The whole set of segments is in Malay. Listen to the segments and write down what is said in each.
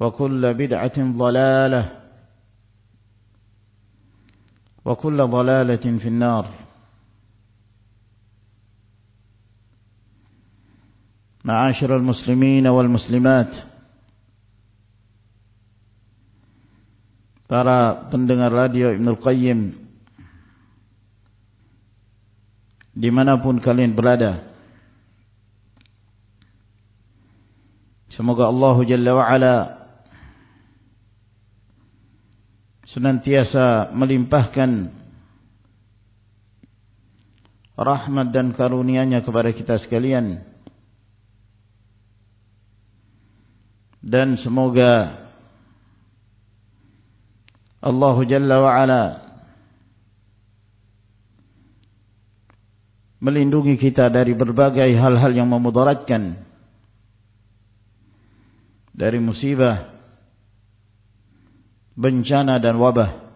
وكل بدعة ضلالة وكل ضلالة في النار معاشر المسلمين والمسلمات para pendengar radio Ibn Al-Qayyim dimanapun kalian berada semoga Allah Jalla wa'ala senantiasa melimpahkan rahmat dan karunia-Nya kepada kita sekalian. Dan semoga Allah Jalla wa Ala melindungi kita dari berbagai hal-hal yang memudaratkan dari musibah bencana dan wabah.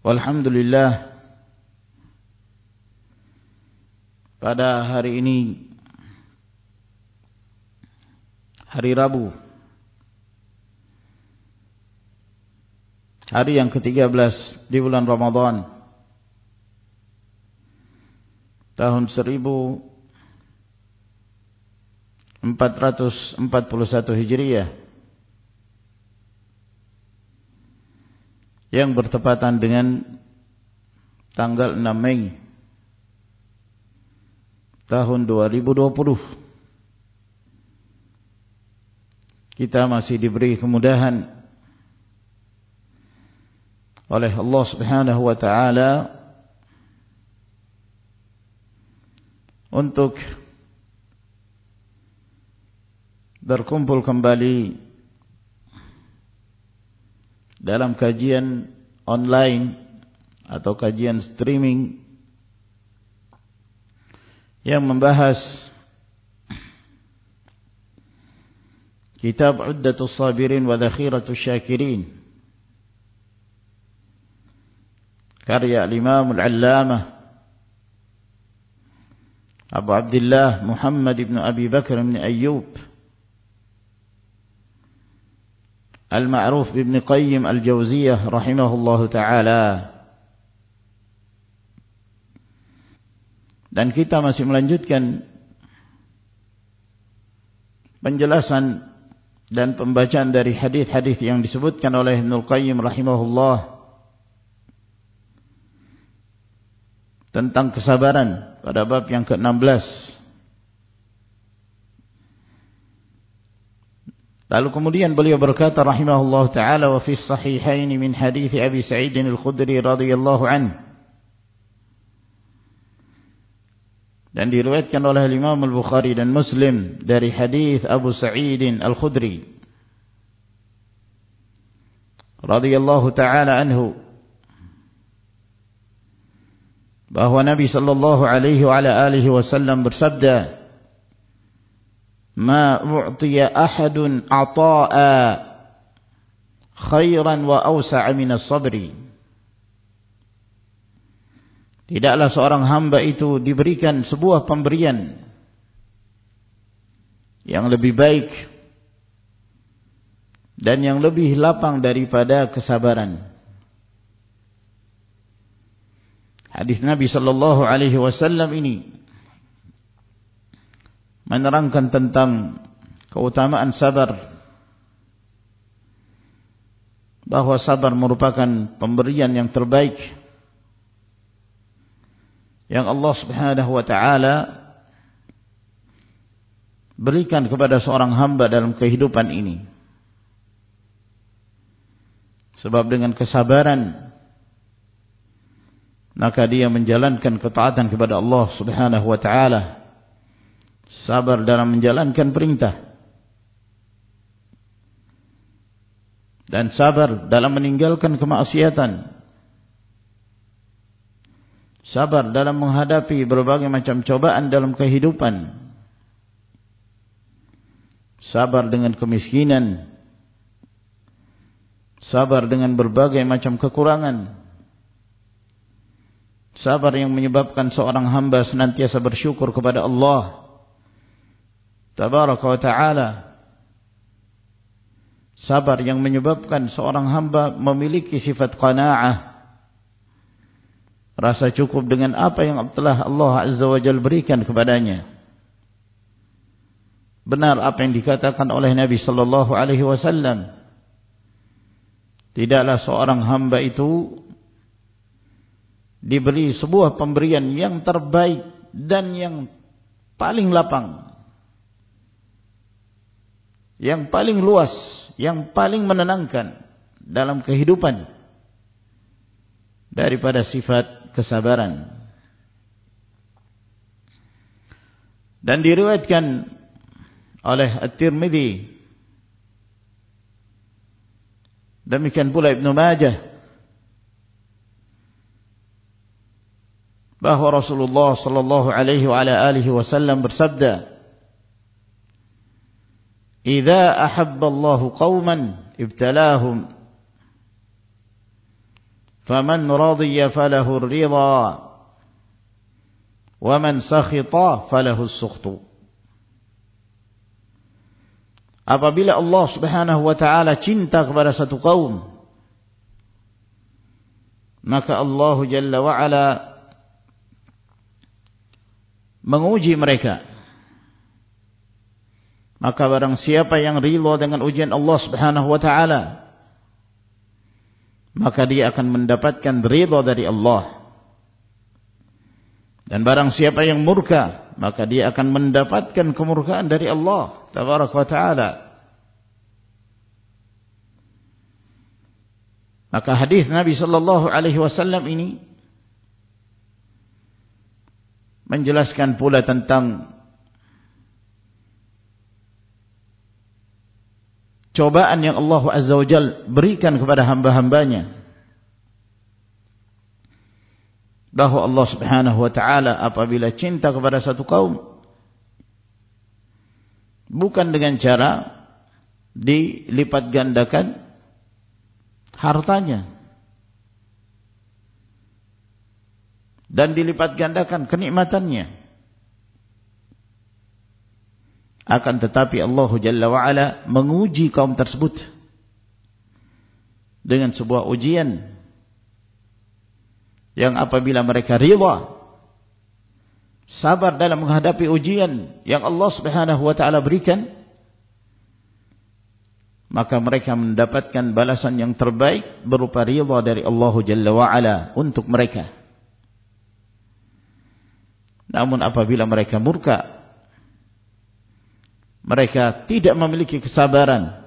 Walhamdulillah pada hari ini hari Rabu hari yang ke-13 di bulan Ramadan tahun 441 Hijriah yang bertepatan dengan tanggal 6 Mei tahun 2020 kita masih diberi kemudahan oleh Allah Subhanahu wa taala untuk berkumpul kembali dalam kajian online atau kajian streaming yang membahas kitab Uddatus Sabirin wa Dhakhiratus Syakirin karya Imam Al-Allamah Abu Abdullah Muhammad ibn Abi Bakr ibn Ayyub Al-Ma'ruf Ibn Qayyim Al-Jawziyah rahimahullahu taala. Dan kita masih melanjutkan penjelasan dan pembacaan dari hadis-hadis yang disebutkan oleh Ibn Qayyim rahimahullah tentang kesabaran pada bab yang ke-16. Lalu kemudian beliau berkata rahimahullah taala wa fi sahihain min hadis Abi Sa'id Al-Khudri radhiyallahu an. Dan diriwayatkan oleh Imam Al-Bukhari dan Muslim dari hadis Abu Sa'id Al-Khudri radhiyallahu taala anhu bahwa Nabi sallallahu alaihi wa ala alihi wasallam bersabda ما أعطي أحد عطاء خيرا وأوسع من الصبر Tidaklah seorang hamba itu diberikan sebuah pemberian yang lebih baik dan yang lebih lapang daripada kesabaran. Hadis Nabi sallallahu alaihi wasallam ini menerangkan tentang keutamaan sabar. Bahawa sabar merupakan pemberian yang terbaik yang Allah subhanahu wa ta'ala berikan kepada seorang hamba dalam kehidupan ini. Sebab dengan kesabaran maka dia menjalankan ketaatan kepada Allah subhanahu wa ta'ala sabar dalam menjalankan perintah. Dan sabar dalam meninggalkan kemaksiatan. Sabar dalam menghadapi berbagai macam cobaan dalam kehidupan. Sabar dengan kemiskinan. Sabar dengan berbagai macam kekurangan. Sabar yang menyebabkan seorang hamba senantiasa bersyukur kepada Allah Tabaraka wa ta'ala. Sabar yang menyebabkan seorang hamba memiliki sifat qana'ah. Rasa cukup dengan apa yang telah Allah Azza wa Jal berikan kepadanya. Benar apa yang dikatakan oleh Nabi Sallallahu Alaihi Wasallam. Tidaklah seorang hamba itu Diberi sebuah pemberian yang terbaik Dan yang paling lapang yang paling luas, yang paling menenangkan dalam kehidupan daripada sifat kesabaran. Dan diriwayatkan oleh At-Tirmidzi demikian pula Ibn Majah bahawa Rasulullah sallallahu alaihi wa alihi wasallam bersabda إذا أحب الله قوما ابتلاهم فمن رضي فله الرضا ومن سخط فله السخط apabila Allah subhanahu wa ta'ala cinta kepada satu kaum maka Allah jalla wa ala menguji mereka Maka barang siapa yang rila dengan ujian Allah subhanahu wa ta'ala Maka dia akan mendapatkan rila dari Allah. Dan barang siapa yang murka Maka dia akan mendapatkan kemurkaan dari Allah Tabarak wa ta'ala. Maka hadis Nabi sallallahu alaihi wasallam ini menjelaskan pula tentang cobaan yang Allah Azza wa Jal berikan kepada hamba-hambanya. Bahawa Allah Subhanahu wa taala apabila cinta kepada satu kaum bukan dengan cara dilipat gandakan hartanya. Dan dilipat gandakan kenikmatannya akan tetapi Allah Jalla wa'ala menguji kaum tersebut dengan sebuah ujian yang apabila mereka rida sabar dalam menghadapi ujian yang Allah Subhanahu wa taala berikan maka mereka mendapatkan balasan yang terbaik berupa rida dari Allah Jalla wa ala untuk mereka. Namun apabila mereka murka mereka tidak memiliki kesabaran.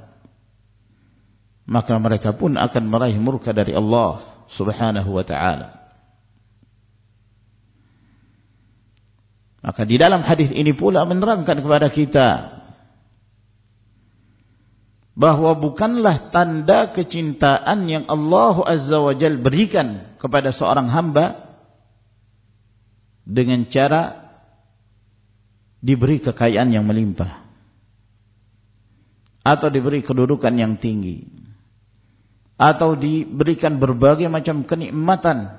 Maka mereka pun akan meraih murka dari Allah Subhanahu wa taala. Maka di dalam hadis ini pula menerangkan kepada kita bahawa bukanlah tanda kecintaan yang Allah Azza wa Jal berikan kepada seorang hamba dengan cara diberi kekayaan yang melimpah atau diberi kedudukan yang tinggi. Atau diberikan berbagai macam kenikmatan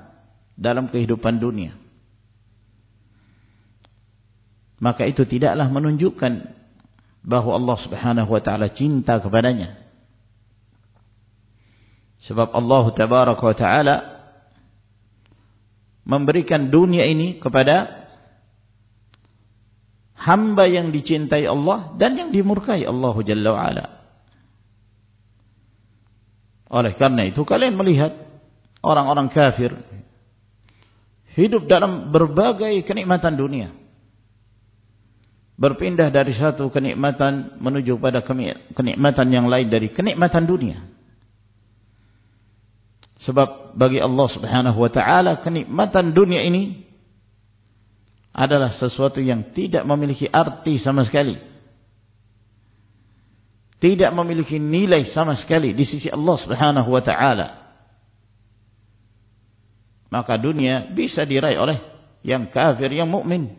dalam kehidupan dunia. Maka itu tidaklah menunjukkan bahawa Allah Subhanahu wa taala cinta kepadanya. Sebab Allah tabaraka wa taala memberikan dunia ini kepada hamba yang dicintai Allah dan yang dimurkai Allah jalla wa ala oleh karena itu kalian melihat orang-orang kafir hidup dalam berbagai kenikmatan dunia berpindah dari satu kenikmatan menuju pada kenikmatan yang lain dari kenikmatan dunia. Sebab bagi Allah Subhanahu wa taala kenikmatan dunia ini adalah sesuatu yang tidak memiliki arti sama sekali. Tidak memiliki nilai sama sekali di sisi Allah Subhanahu wa taala. Maka dunia bisa diraih oleh yang kafir yang mukmin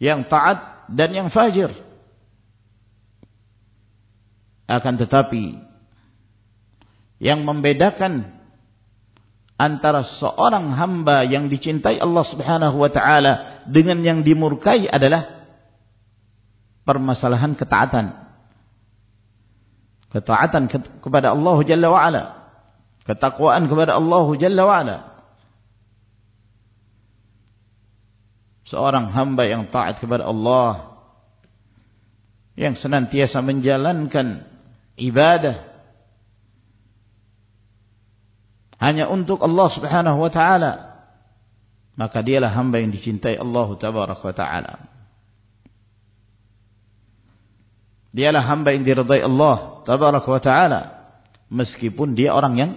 yang taat dan yang fajir akan tetapi yang membedakan antara seorang hamba yang dicintai Allah Subhanahu wa taala dengan yang dimurkai adalah permasalahan ketaatan. Ketaatan kepada Allah Jalla wa ala. Ketakwaan kepada Allah Jalla wa ala. Seorang hamba yang taat kepada Allah. Yang senantiasa menjalankan ibadah hanya untuk Allah Subhanahu wa taala. Maka dialah hamba yang dicintai Allah tabaraka wa taala. Dialah hamba yang diridai Allah tabaraka wa taala. Meskipun dia orang yang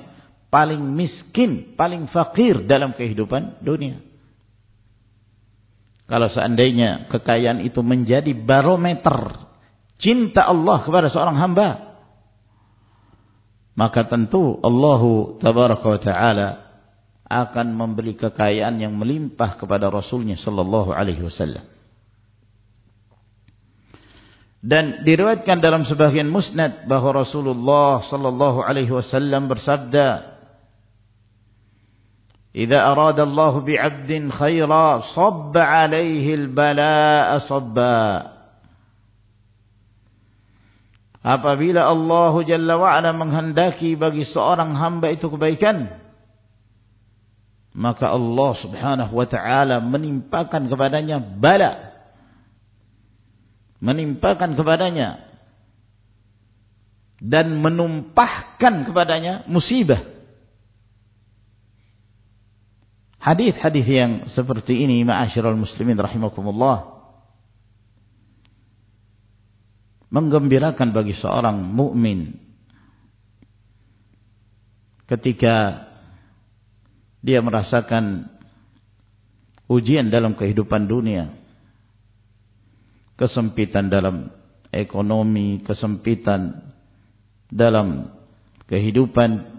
paling miskin paling fakir dalam kehidupan dunia. Kalau seandainya kekayaan itu menjadi barometer cinta Allah kepada seorang hamba, maka tentu Allah tabaraka wa taala akan memberi kekayaan yang melimpah kepada rasulnya sallallahu alaihi wasallam. Dan diriwayatkan dalam sebagian musnad bahwa Rasulullah sallallahu alaihi wasallam bersabda "Idza arada Allah bi 'abdin khaira, sabba 'alaihi al-bala'a sabba'" apabila Allah Jalla wa'ala menghendaki bagi seorang hamba itu kebaikan maka Allah subhanahu wa ta'ala menimpakan kepadanya bala. Menimpakan kepadanya dan menumpahkan kepadanya musibah. Hadis-hadis yang seperti ini ma'asyiral muslimin rahimakumullah menggembirakan bagi seorang mukmin ketika dia merasakan ujian dalam kehidupan dunia kesempitan dalam ekonomi kesempitan dalam kehidupan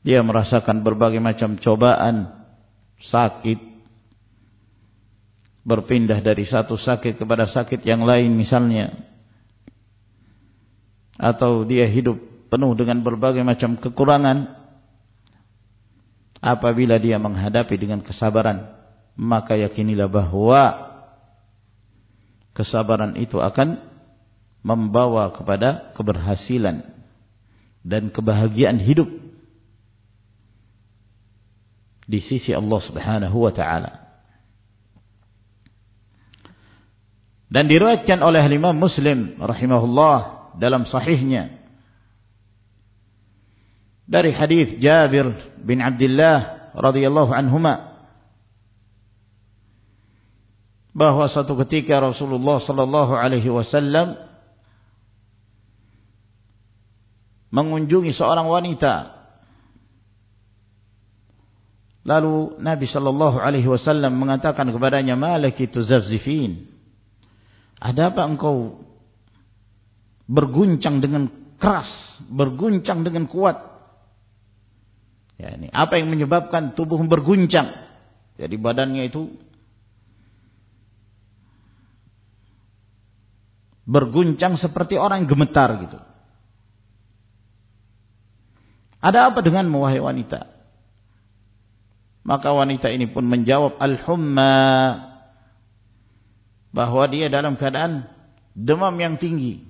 Dia merasakan berbagai macam cobaan, sakit, berpindah dari satu sakit kepada sakit yang lain misalnya. Atau dia hidup penuh dengan berbagai macam kekurangan. Apabila dia menghadapi dengan kesabaran, maka yakinilah bahawa kesabaran itu akan membawa kepada keberhasilan dan kebahagiaan hidup di sisi Allah Subhanahu wa taala. Dan diriwayatkan oleh Imam Muslim rahimahullah dalam sahihnya. Dari hadis Jabir bin Abdullah radhiyallahu anhuma bahwa satu ketika Rasulullah sallallahu alaihi wasallam mengunjungi seorang wanita. Lalu Nabi sallallahu alaihi wasallam mengatakan kepadanya malaki tuzazzifin ada apa engkau berguncang dengan keras berguncang dengan kuat? Ya ini apa yang menyebabkan tubuh berguncang? Jadi badannya itu berguncang seperti orang gemetar gitu. Ada apa dengan wahai wanita? Maka wanita ini pun menjawab al-humma bahwa dia dalam keadaan demam yang tinggi.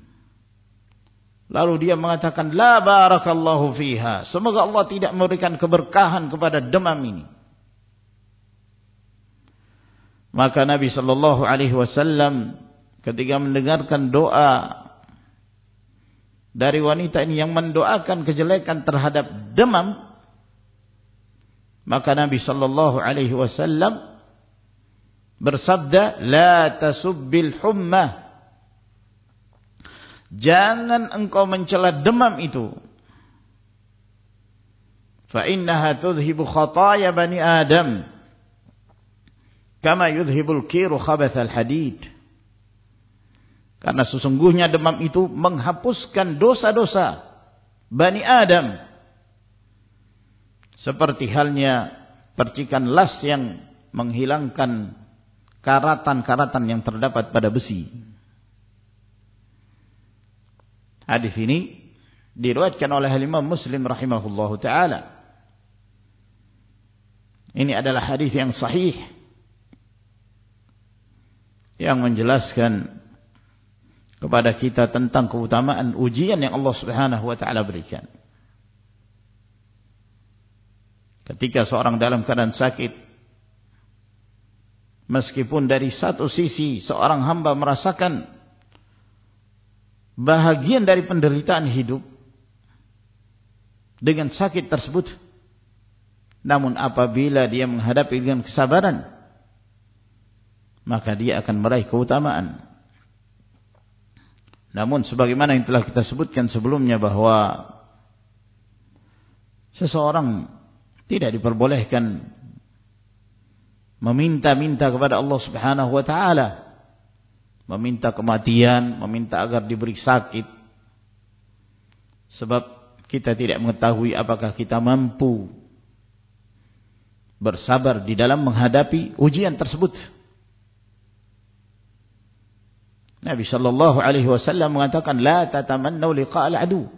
Lalu dia mengatakan la barakallahu fiha. Semoga Allah tidak memberikan keberkahan kepada demam ini. Maka Nabi sallallahu alaihi wasallam ketika mendengarkan doa dari wanita ini yang mendoakan kejelekan terhadap demam maka Nabi sallallahu alaihi wasallam bersabda la tasubbil humma jangan engkau mencela demam itu. Fa innaha tudhibu khataaya bani adam. Kama yudhibul kiru khabathal hadid. Karena sesungguhnya demam itu menghapuskan dosa-dosa Bani Adam. Seperti halnya percikan las yang menghilangkan karatan-karatan yang terdapat pada besi. Hadis ini diriwayatkan oleh Imam Muslim rahimahullahu taala. Ini adalah hadis yang sahih yang menjelaskan kepada kita tentang keutamaan ujian yang Allah Subhanahu wa taala berikan. Ketika seorang dalam keadaan sakit meskipun dari satu sisi seorang hamba merasakan bahagian dari penderitaan hidup dengan sakit tersebut namun apabila dia menghadapi dengan kesabaran maka dia akan meraih keutamaan. Namun sebagaimana yang telah kita sebutkan sebelumnya bahwa seseorang tidak diperbolehkan meminta-minta kepada Allah Subhanahu wa taala. Meminta kematian, meminta agar diberi sakit. Sebab kita tidak mengetahui apakah kita mampu bersabar di dalam menghadapi ujian tersebut. Nabi sallallahu alaihi wasallam mengatakan la tatamannu liqa'al adu.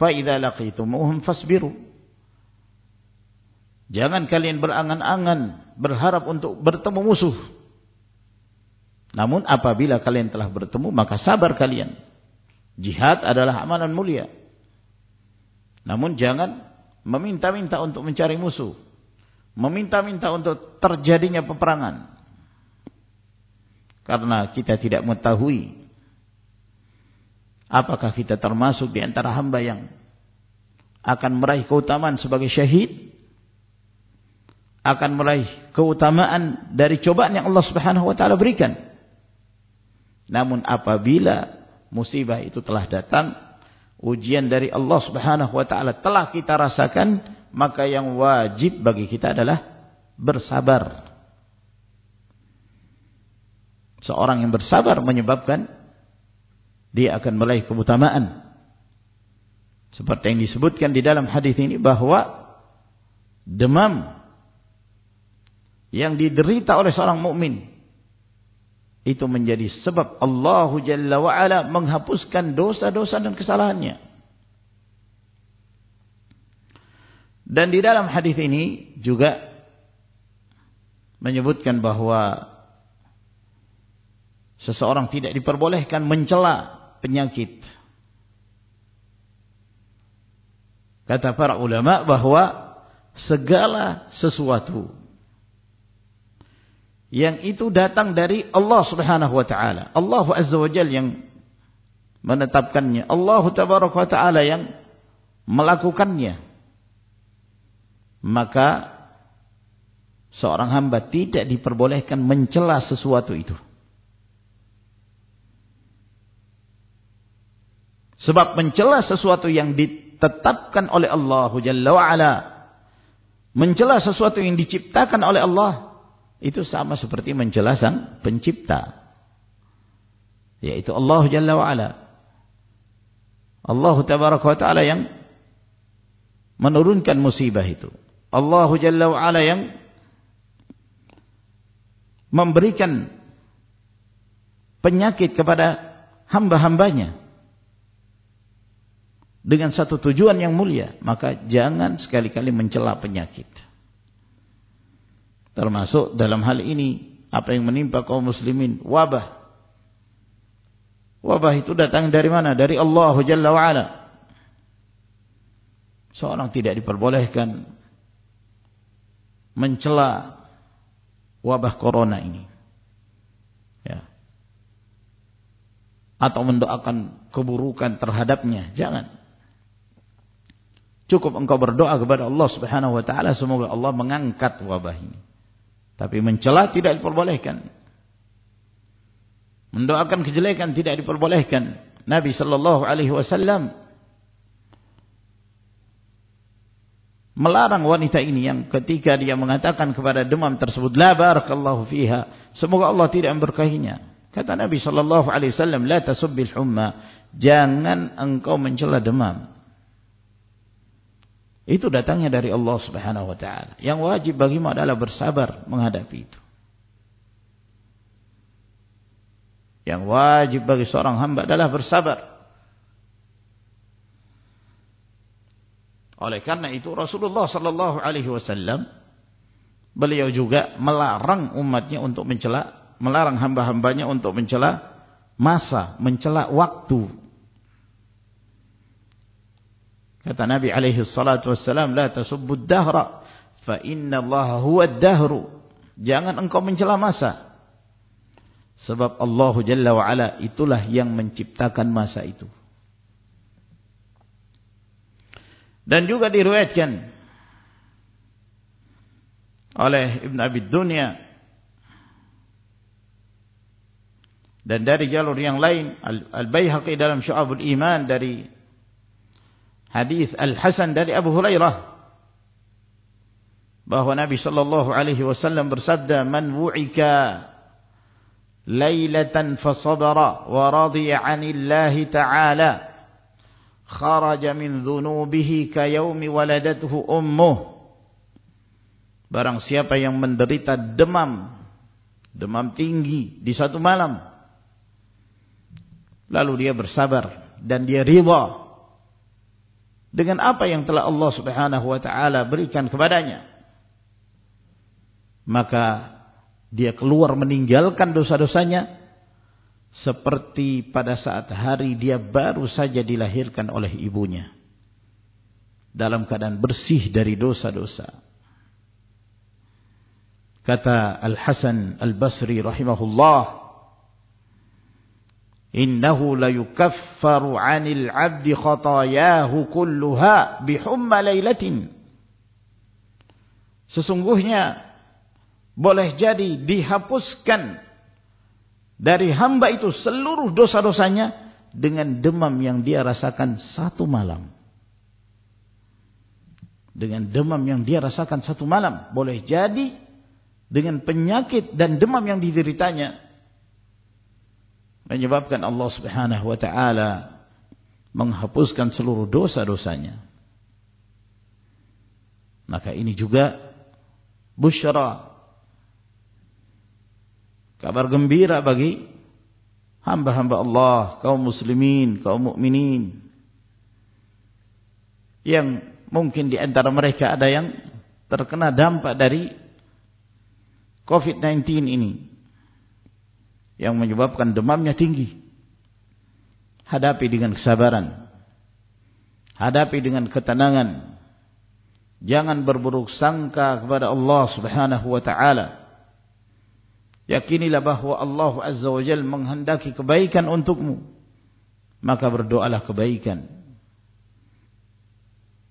Fa idza laqitumuhum fasbiru Jangan kalian berangan-angan berharap untuk bertemu musuh. Namun apabila kalian telah bertemu maka sabar kalian. Jihad adalah amalan mulia. Namun jangan meminta-minta untuk mencari musuh. Meminta-minta untuk terjadinya peperangan. Karena kita tidak mengetahui apakah kita termasuk di antara hamba yang akan meraih keutamaan sebagai syahid akan meraih keutamaan dari cobaan yang Allah Subhanahu wa taala berikan. Namun apabila musibah itu telah datang ujian dari Allah Subhanahu wa taala telah kita rasakan maka yang wajib bagi kita adalah bersabar. Seorang yang bersabar menyebabkan dia akan meraih keutamaan. Seperti yang disebutkan di dalam hadis ini bahwa demam yang diderita oleh seorang mukmin itu menjadi sebab Allah Jalla wa Ala menghapuskan dosa-dosa dan kesalahannya. Dan di dalam hadis ini juga menyebutkan bahwa seseorang tidak diperbolehkan mencela penyakit. Kata para ulama bahawa segala sesuatu yang itu datang dari Allah Subhanahu wa taala. Allah Azza wa Jalla yang menetapkannya. Allah Tabaraka wa taala yang melakukannya. Maka seorang hamba tidak diperbolehkan mencela sesuatu itu. Sebab mencela sesuatu yang ditetapkan oleh Allah Jalla wa'ala. Mencela sesuatu yang diciptakan oleh Allah. Itu sama seperti mencela sang pencipta. Yaitu Allah Jalla wa'ala. Allah Tabaraka wa ta'ala yang menurunkan musibah itu. Allah Jalla wa'ala yang memberikan penyakit kepada hamba-hambanya dengan satu tujuan yang mulia maka jangan sekali-kali mencela penyakit termasuk dalam hal ini apa yang menimpa kaum muslimin? Wabah. Wabah itu datang dari mana? Dari Allah Jalla wa'ala. Seorang tidak diperbolehkan mencela wabah corona ini. Ya. Atau mendoakan keburukan terhadapnya. Jangan. Cukup engkau berdoa kepada Allah subhanahu wa ta'ala. Semoga Allah mengangkat wabah ini. Tapi mencela tidak diperbolehkan. Mendoakan kejelekan tidak diperbolehkan. Nabi sallallahu alaihi wasallam melarang wanita ini yang ketika dia mengatakan kepada demam tersebut la barakallahu fiha semoga Allah tidak memberkahinya kata Nabi sallallahu alaihi wasallam la tasubbil humma jangan engkau mencela demam itu datangnya dari Allah Subhanahu wa taala. Yang wajib bagimu adalah bersabar menghadapi itu. Yang wajib bagi seorang hamba adalah bersabar. Oleh karena itu Rasulullah sallallahu alaihi wasallam beliau juga melarang umatnya untuk mencela, melarang hamba-hambanya untuk mencela masa, mencela waktu Kata Nabi alaihi salatu wassalam, La tasubbud dahra, fa inna Allah huwa dahru. Jangan engkau mencela masa. Sebab Allah Jalla wa'ala itulah yang menciptakan masa itu. Dan juga diriwayatkan oleh Ibn Abi Dunya dan dari jalur yang lain Al-Bayhaqi dalam Syu'abul Iman dari hadis Al-Hasan dari Abu Hurairah. Bahwa Nabi sallallahu alaihi wasallam bersabda man wu'ika lailatan fasabara wa radiya 'anillahi ta'ala kharaja min dhunubihi ka yaumi waladathu ummuh. Barang siapa yang menderita demam demam tinggi di satu malam lalu dia bersabar dan dia ridha dengan apa yang telah Allah Subhanahu wa taala berikan kepadanya maka dia keluar meninggalkan dosa-dosanya seperti pada saat hari dia baru saja dilahirkan oleh ibunya dalam keadaan bersih dari dosa-dosa. Kata Al-Hasan Al-Basri rahimahullah innahu la yukaffaru 'anil 'abdi khatayahu kulluha bihumma lailatin sesungguhnya boleh jadi dihapuskan dari hamba itu seluruh dosa-dosanya dengan demam yang dia rasakan satu malam. Dengan demam yang dia rasakan satu malam boleh jadi dengan penyakit dan demam yang dideritanya menyebabkan Allah Subhanahu wa taala menghapuskan seluruh dosa-dosanya. Maka ini juga busyara kabar gembira bagi hamba-hamba Allah, kaum muslimin, kaum mukminin yang mungkin di antara mereka ada yang terkena dampak dari COVID-19 ini yang menyebabkan demamnya tinggi. hadapi dengan kesabaran. Hadapi dengan ketenangan. Jangan berburuk sangka kepada Allah subhanahu wa ta'ala. Yakinilah bahawa Allah azza wa jal menghendaki kebaikan untukmu. Maka berdoalah kebaikan.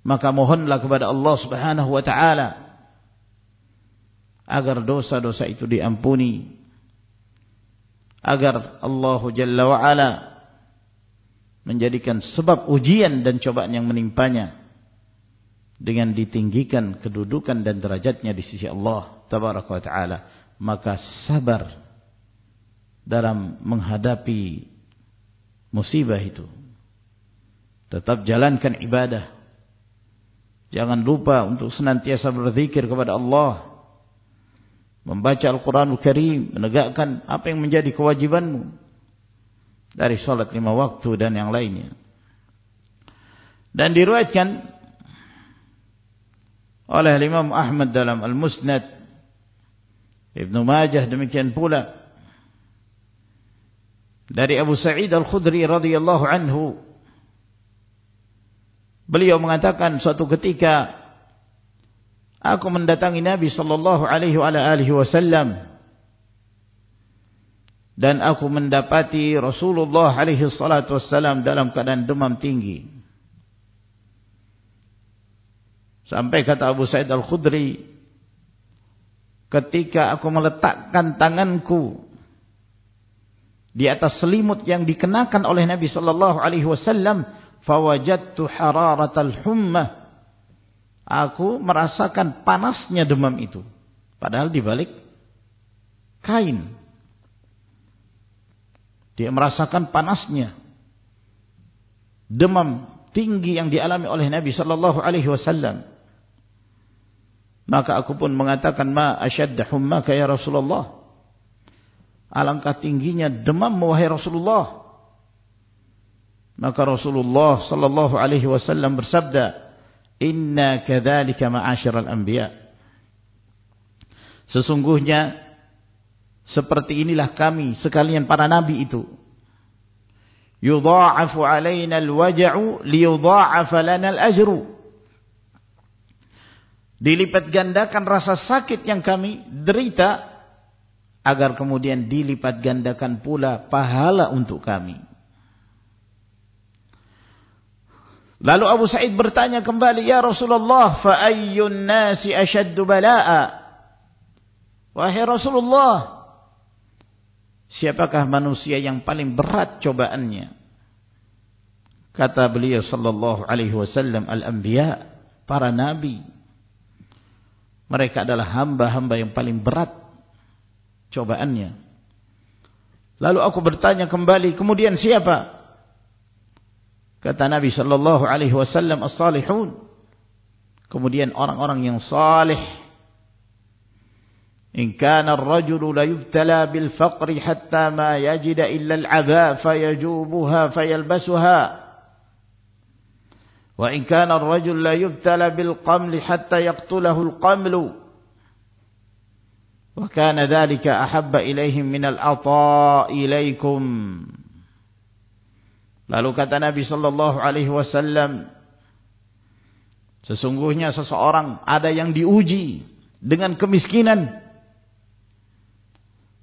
Maka mohonlah kepada Allah subhanahu wa ta'ala agar dosa-dosa itu diampuni agar Allah jalla wa ala menjadikan sebab ujian dan cobaan yang menimpanya dengan ditinggikan kedudukan dan derajatnya di sisi Allah tabaraka wa ta'ala. Maka sabar dalam menghadapi musibah itu. Tetap jalankan ibadah. Jangan lupa untuk senantiasa berzikir kepada Allah. Membaca Al-Quran Al-Karim. Menegakkan apa yang menjadi kewajibanmu. Dari salat lima waktu dan yang lainnya. Dan diruatkan oleh Imam Ahmad dalam Al-Musnad. Ibn Majah demikian pula. Dari Abu Sa'id Al-Khudri radhiyallahu anhu. Beliau mengatakan suatu ketika aku mendatangi Nabi sallallahu alaihi wasallam dan aku mendapati Rasulullah alaihi salatu wasallam dalam keadaan demam tinggi. Sampai kata Abu Sa'id Al-Khudri ketika aku meletakkan tanganku di atas selimut yang dikenakan oleh Nabi sallallahu alaihi wasallam fawajadtu hararatal hummah aku merasakan panasnya demam itu. Padahal di balik kain. Dia merasakan panasnya demam tinggi yang dialami oleh Nabi sallallahu alaihi wasallam. Maka aku pun mengatakan ma asyadda hummaka ya Rasulullah? Alangkah tingginya demam wahai Rasulullah. Maka Rasulullah sallallahu alaihi wasallam bersabda, "Inna kadzalika ma'asyiral anbiya." Sesungguhnya seperti inilah kami sekalian para nabi itu. Yudha'afu 'alaina al-waj'u liyudha'afa lana al-ajru. Dilipat gandakan rasa sakit yang kami derita agar kemudian dilipat gandakan pula pahala untuk kami. Lalu Abu Sa'id bertanya kembali, Ya Rasulullah, fa'ayyun nasi asyaddu bala'a? Wahai Rasulullah, siapakah manusia yang paling berat cobaannya? Kata beliau sallallahu alaihi wasallam al-anbiya, para nabi. Mereka adalah hamba-hamba yang paling berat cobaannya. Lalu aku bertanya kembali, kemudian siapa? Kata Nabi sallallahu alaihi wasallam as-salihun. Kemudian orang-orang yang salih. In kana ar-rajulu la yubtala bil faqri hatta ma yajida illa al-'aba fayajubuha fayalbasuha. Wa in kana ar-rajulu la yubtala bil qamli hatta yaqtulahu al-qamlu. Wa kana dhalika ahabba ilayhim min al-'ata' ilaykum. Lalu kata Nabi sallallahu alaihi wasallam sesungguhnya seseorang ada yang diuji dengan kemiskinan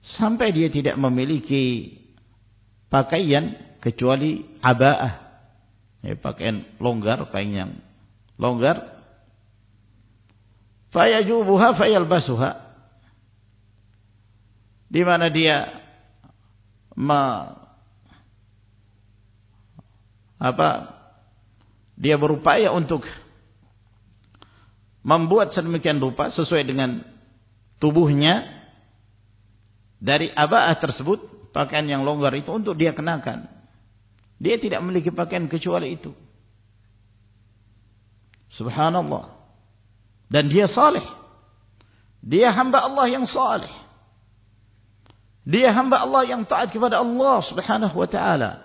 sampai dia tidak memiliki pakaian kecuali abaah. Ya, pakaian longgar kain yang longgar. Fayajubuha fayalbasuha. Di mana dia apa? Dia berupaya untuk membuat sedemikian rupa sesuai dengan tubuhnya dari aba'ah tersebut pakaian yang longgar itu untuk dia kenakan. Dia tidak memiliki pakaian kecuali itu. Subhanallah. Dan dia saleh. Dia hamba Allah yang saleh. Dia hamba Allah yang taat kepada Allah subhanahu wa ta'ala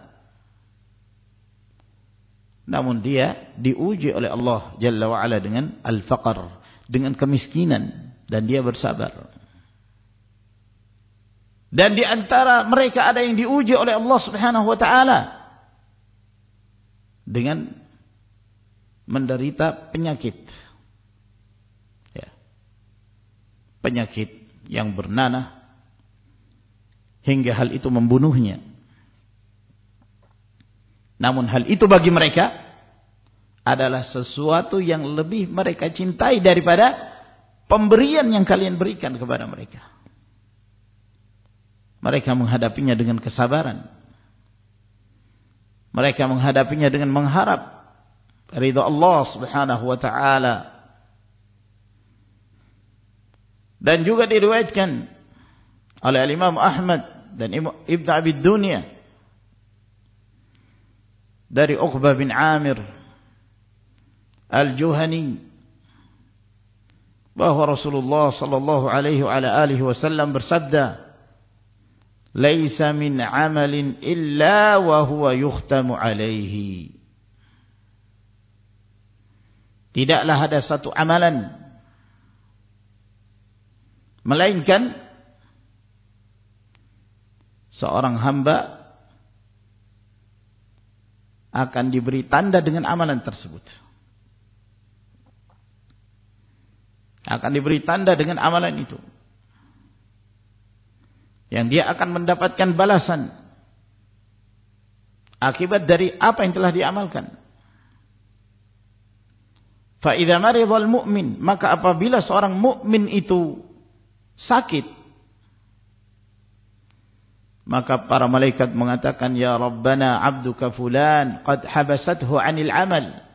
namun dia diuji oleh Allah Jalla wa'ala dengan al-faqar. Dengan kemiskinan. Dan dia bersabar. Dan di antara mereka ada yang diuji oleh Allah subhanahu wa ta'ala. dengan menderita penyakit. Ya. Penyakit yang bernanah hingga hal itu membunuhnya. Namun hal itu bagi mereka adalah sesuatu yang lebih mereka cintai daripada pemberian yang kalian berikan kepada mereka. Mereka menghadapinya dengan kesabaran. Mereka menghadapinya dengan mengharap ridha Allah Subhanahu wa taala. Dan juga diriwayatkan oleh Imam Ahmad dan Ibn Abi Dunya dari Uqbah bin Amir Al-Juhani. Bahwa Rasulullah sallallahu alaihi wasallam bersabda laisa min amalin illa wa huwa yukhtamu alaihi. Tidaklah ada satu amalan melainkan seorang hamba akan diberi tanda dengan amalan tersebut. Akan diberi tanda dengan amalan itu. Yang dia akan mendapatkan balasan akibat dari apa yang telah diamalkan. Fa idza maridha mu'min maka apabila seorang mukmin itu sakit maka para malaikat mengatakan ya rabbana 'abduka fulan qad habasathu 'anil 'amal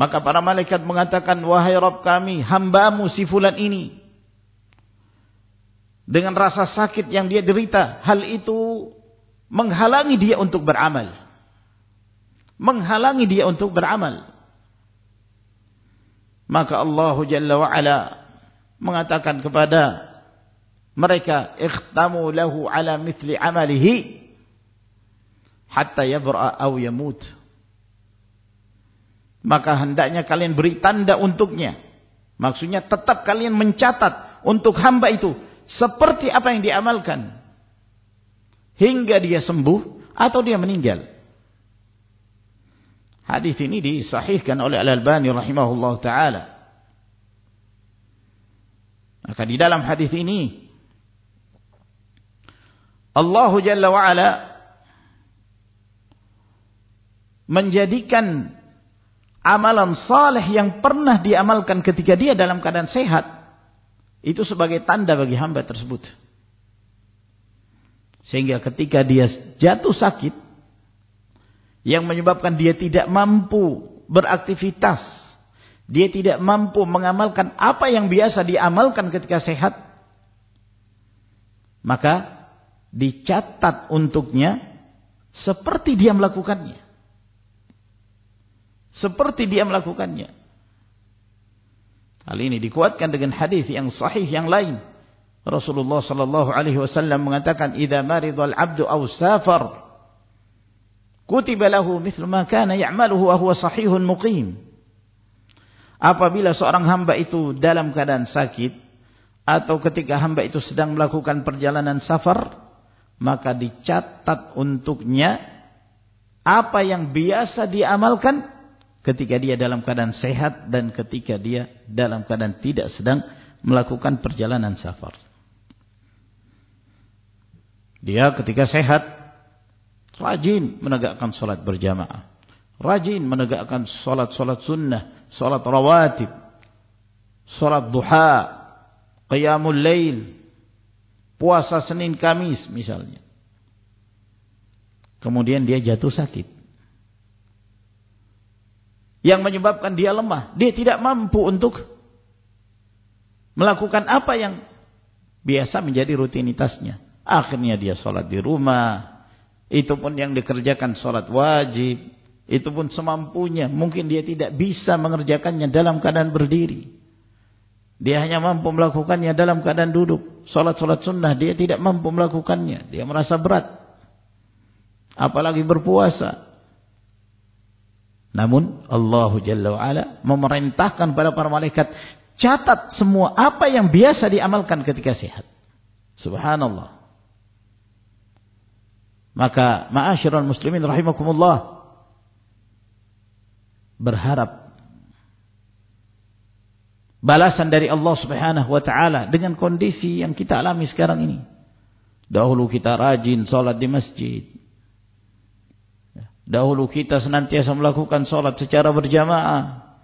Maka para malaikat mengatakan, wahai Rabb kami, hambamu si fulan ini. Dengan rasa sakit yang dia derita, hal itu menghalangi dia untuk beramal. Menghalangi dia untuk beramal. Maka Allah Jalla wa'ala mengatakan kepada mereka, ikhtamu lahu ala mithli amalihi, hatta yabra'a aw yamut maka hendaknya kalian beri tanda untuknya. Maksudnya tetap kalian mencatat untuk hamba itu seperti apa yang diamalkan hingga dia sembuh atau dia meninggal. Hadis ini disahihkan oleh Al-Albani rahimahullah taala. Maka di dalam hadis ini Allah Jalla wa ala menjadikan amalan saleh yang pernah diamalkan ketika dia dalam keadaan sehat itu sebagai tanda bagi hamba tersebut. Sehingga ketika dia jatuh sakit yang menyebabkan dia tidak mampu beraktivitas dia tidak mampu mengamalkan apa yang biasa diamalkan ketika sehat maka dicatat untuknya seperti dia melakukannya seperti dia melakukannya. Hal ini dikuatkan dengan hadis yang sahih yang lain. Rasulullah sallallahu alaihi wasallam mengatakan, "Idza maridha al-'abdu aw safar, kutiba lahu mithlu ma kana ya'maluhu wa huwa sahihun muqim." Apabila seorang hamba itu dalam keadaan sakit atau ketika hamba itu sedang melakukan perjalanan safar, maka dicatat untuknya apa yang biasa diamalkan ketika dia dalam keadaan sehat dan ketika dia dalam keadaan tidak sedang melakukan perjalanan safar. Dia ketika sehat rajin menegakkan solat berjamaah. Rajin menegakkan solat-solat sunnah, solat rawatib, solat duha, qiyamul lail, puasa Senin Kamis misalnya. Kemudian dia jatuh sakit yang menyebabkan dia lemah. Dia tidak mampu untuk melakukan apa yang biasa menjadi rutinitasnya. Akhirnya dia sholat di rumah. Itu pun yang dikerjakan sholat wajib. Itu pun semampunya. Mungkin dia tidak bisa mengerjakannya dalam keadaan berdiri. Dia hanya mampu melakukannya dalam keadaan duduk. Sholat-sholat sunnah dia tidak mampu melakukannya. Dia merasa berat. Apalagi berpuasa. Namun Allah Jalla wa'ala memerintahkan pada para malaikat catat semua apa yang biasa diamalkan ketika sehat. Subhanallah. Maka ma'asyiral muslimin rahimakumullah berharap balasan dari Allah Subhanahu wa taala dengan kondisi yang kita alami sekarang ini. Dahulu kita rajin salat di masjid. Dahulu kita senantiasa melakukan salat secara berjamaah.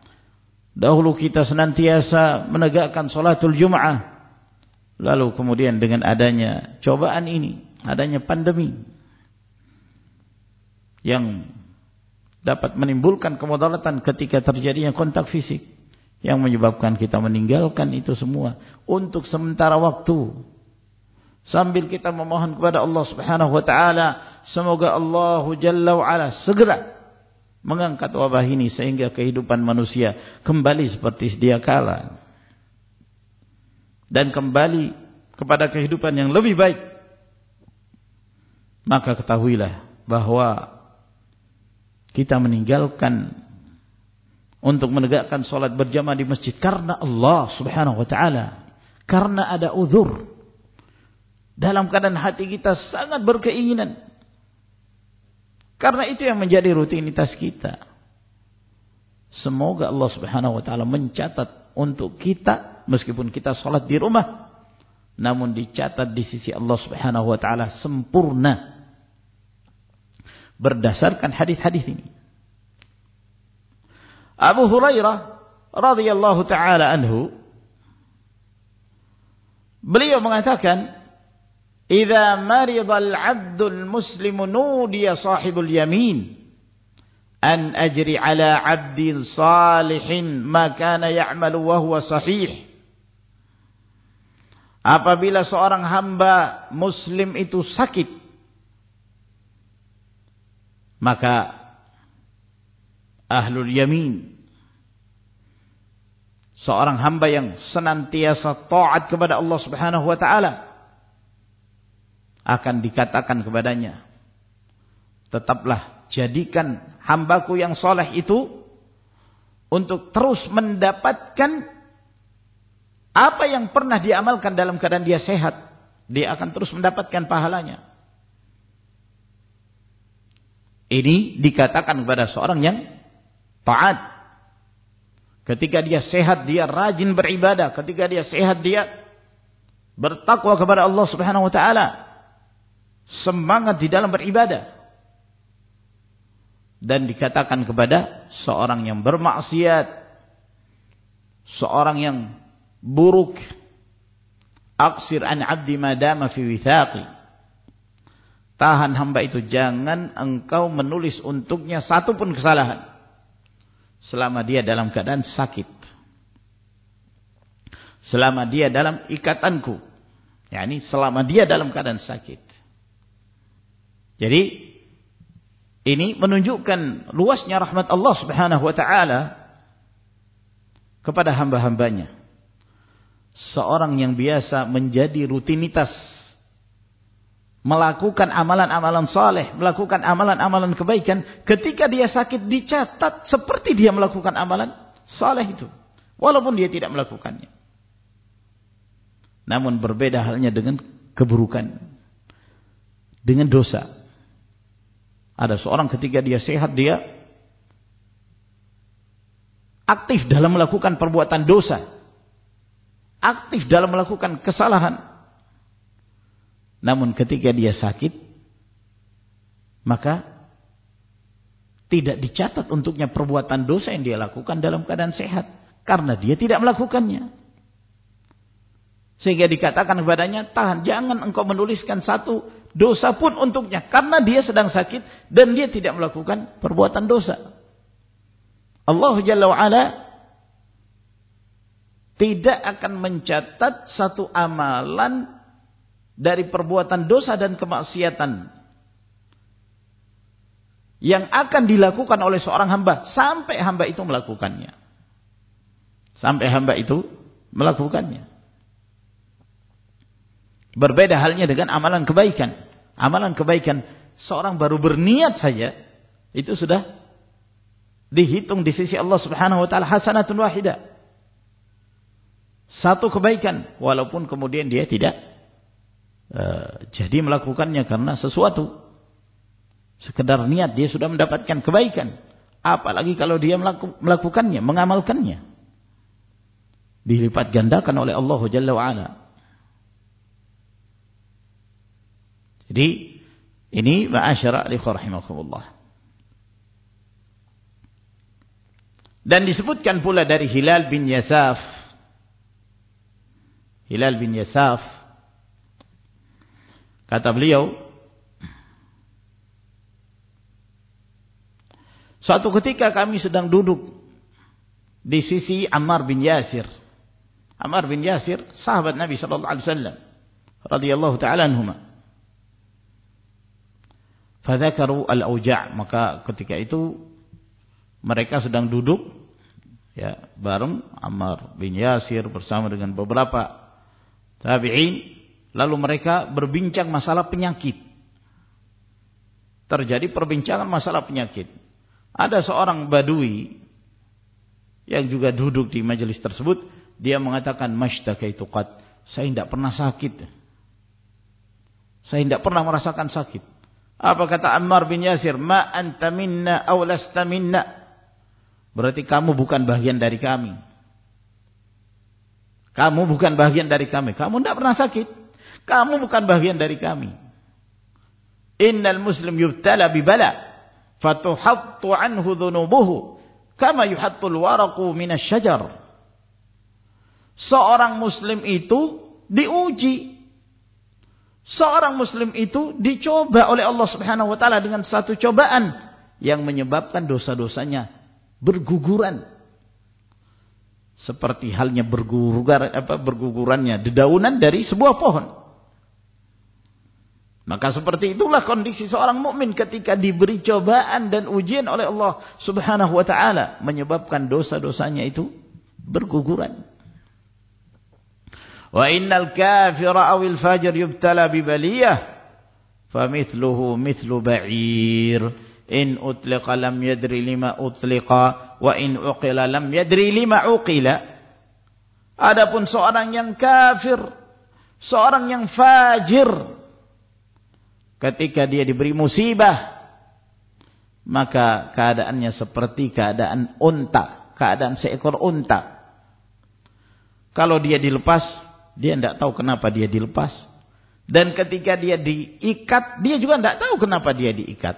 Dahulu kita senantiasa menegakkan salatul Jumaah. Lalu kemudian dengan adanya cobaan ini, adanya pandemi yang dapat menimbulkan kemudaratan ketika terjadinya kontak fisik yang menyebabkan kita meninggalkan itu semua untuk sementara waktu. Sambil kita memohon kepada Allah Subhanahu wa taala semoga Allah Jalla wa ala segera mengangkat wabah ini sehingga kehidupan manusia kembali seperti sedia kala. Dan kembali kepada kehidupan yang lebih baik. Maka ketahuilah bahwa kita meninggalkan untuk menegakkan solat berjamaah di masjid karena Allah Subhanahu wa taala karena ada uzur dalam keadaan hati kita sangat berkeinginan. Karena itu yang menjadi rutinitas kita. Semoga Allah subhanahu wa ta'ala mencatat untuk kita. Meskipun kita sholat di rumah. Namun dicatat di sisi Allah subhanahu wa ta'ala sempurna. Berdasarkan hadis-hadis ini. Abu Hurairah radhiyallahu taala anhu beliau mengatakan "Idza maridal 'abdul muslimu nudiya sahibul yamin an ajri 'ala 'abdin salihin ma kana ya'malu wa huwa sahih" Apabila seorang hamba muslim itu sakit maka ahlul yamin. Seorang hamba yang senantiasa taat kepada Allah Subhanahu wa taala akan dikatakan kepadanya tetaplah jadikan hambaku yang soleh itu untuk terus mendapatkan apa yang pernah diamalkan dalam keadaan dia sehat. Dia akan terus mendapatkan pahalanya. Ini dikatakan kepada seorang yang taat. Ketika dia sehat dia rajin beribadah. Ketika dia sehat dia bertakwa kepada Allah subhanahu wa ta'ala. Semangat di dalam beribadah. Dan dikatakan kepada seorang yang bermaksiat seorang yang buruk. Aksir an abdi madama fi withaqi. Tahan hamba itu. Jangan engkau menulis untuknya satu pun kesalahan selama dia dalam keadaan sakit. Selama dia dalam ikatanku. Yakni selama dia dalam keadaan sakit. Jadi ini menunjukkan luasnya rahmat Allah Subhanahu wa taala kepada hamba-hambanya. Seorang yang biasa menjadi rutinitas melakukan amalan-amalan saleh, melakukan amalan-amalan kebaikan, ketika dia sakit dicatat seperti dia melakukan amalan saleh itu, walaupun dia tidak melakukannya. Namun berbeda halnya dengan keburukan, dengan dosa. Ada seorang ketika dia sehat dia aktif dalam melakukan perbuatan dosa. Aktif dalam melakukan kesalahan. Namun ketika dia sakit maka tidak dicatat untuknya perbuatan dosa yang dia lakukan dalam keadaan sehat karena dia tidak melakukannya. Sehingga dikatakan kepadanya, tahan, jangan engkau menuliskan satu dosa pun untuknya karena dia sedang sakit dan dia tidak melakukan perbuatan dosa. Allah Jalla wa'ala tidak akan mencatat satu amalan dari perbuatan dosa dan kemaksiatan yang akan dilakukan oleh seorang hamba sampai hamba itu melakukannya. Sampai hamba itu melakukannya. Berbeda halnya dengan amalan kebaikan amalan kebaikan seorang baru berniat saja itu sudah dihitung di sisi Allah Subhanahu wa taala hasanatun wahidah. Satu kebaikan walaupun kemudian dia tidak uh, jadi melakukannya karena sesuatu Sekedar niat dia sudah mendapatkan kebaikan. Apalagi kalau dia melakukannya, mengamalkannya. Dilipat gandakan oleh Allah Jalla wa'ala. Jadi, ini ma'asyara alihi rahimakumullah. Dan disebutkan pula dari Hilal bin Yasaf. Hilal bin Yasaf. Kata beliau, Suatu ketika kami sedang duduk di sisi Ammar bin Yasir. Ammar bin Yasir sahabat Nabi sallallahu alaihi wasallam radhiyallahu taala anhuma. Fadzakaru al-auja' maka ketika itu mereka sedang duduk ya bareng Ammar bin Yasir bersama dengan beberapa tabi'in lalu mereka berbincang masalah penyakit. Terjadi perbincangan masalah penyakit. Ada seorang badui yang juga duduk di majelis tersebut, dia mengatakan saya tidak pernah sakit. Saya tidak pernah merasakan sakit. Apa kata Ammar bin Yasir? Ma anta minna aw lasta minna. Berarti kamu bukan bagian dari kami. Kamu bukan bagian dari kami. Kamu tidak pernah sakit. Kamu bukan bagian dari kami. Innal muslim yubtala bibala fatuhattu anhu dhunubuhu kama yuhattul waraqu minasyajar seorang muslim itu diuji. Seorang muslim itu dicoba oleh Allah Subhanahu wa taala dengan satu cobaan yang menyebabkan dosa-dosanya berguguran. Seperti halnya berguguran apa bergugurannya dedaunan dari sebuah pohon Maka seperti itulah kondisi seorang mukmin ketika diberi cobaan dan ujian oleh Allah Subhanahu wa taala. Menyebabkan dosa-dosanya itu berguguran. Wa innal kafira aw al fajir yubtala bi baliyah. Famithluhu mithlu ba'ir. In utliqa lam yadri lima utliqa. Wa in uqila lam yadri lima uqila. Adapun seorang yang kafir seorang yang fajir ketika dia diberi musibah maka keadaannya seperti keadaan unta keadaan seekor unta. Kalau dia dilepas dia tidak tahu kenapa dia dilepas. Dan ketika dia diikat dia juga tidak tahu kenapa dia diikat.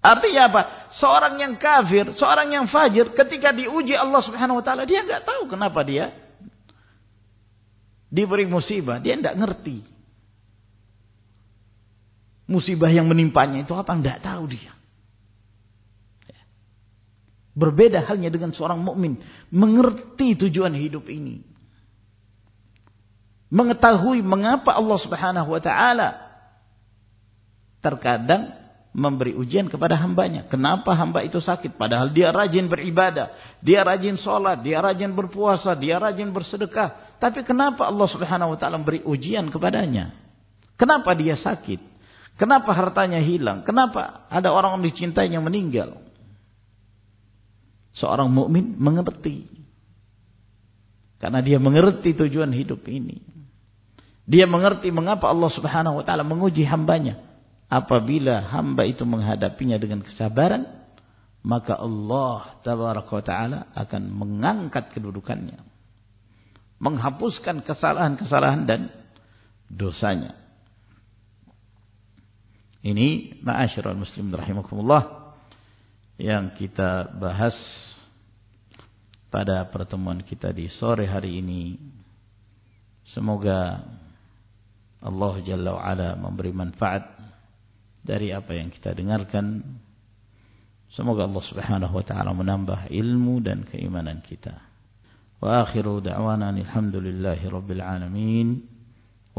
Artinya apa? Seorang yang kafir seorang yang fajir ketika diuji Allah subhanahu wa ta'ala dia tidak tahu kenapa dia diberi musibah. Dia tidak ngerti musibah yang menimpanya itu apa? Tidak tahu dia. Berbeda halnya dengan seorang mukmin mengerti tujuan hidup ini. Mengetahui mengapa Allah Subhanahu wa taala terkadang memberi ujian kepada hambanya. Kenapa hamba itu sakit padahal dia rajin beribadah, dia rajin sholat, dia rajin berpuasa, dia rajin bersedekah. Tapi kenapa Allah Subhanahu wa taala memberi ujian kepadanya? Kenapa dia sakit? Kenapa hartanya hilang? Kenapa ada orang yang dicintainya meninggal? Seorang mukmin mengerti. Karena dia mengerti tujuan hidup ini. Dia mengerti mengapa Allah subhanahu wa ta'ala menguji hambanya. Apabila hamba itu menghadapinya dengan kesabaran, maka Allah tabaraka wa ta'ala akan mengangkat kedudukannya. Menghapuskan kesalahan-kesalahan dan dosanya. Ini ma'asyiral muslimin rahimakumullah yang kita bahas pada pertemuan kita di sore hari ini. Semoga Allah Jalla wa'ala memberi manfaat dari apa yang kita dengarkan. Semoga Allah Subhanahu wa taala menambah ilmu dan keimanan kita. Wa akhiru da'wana alhamdulillahi rabbil alamin.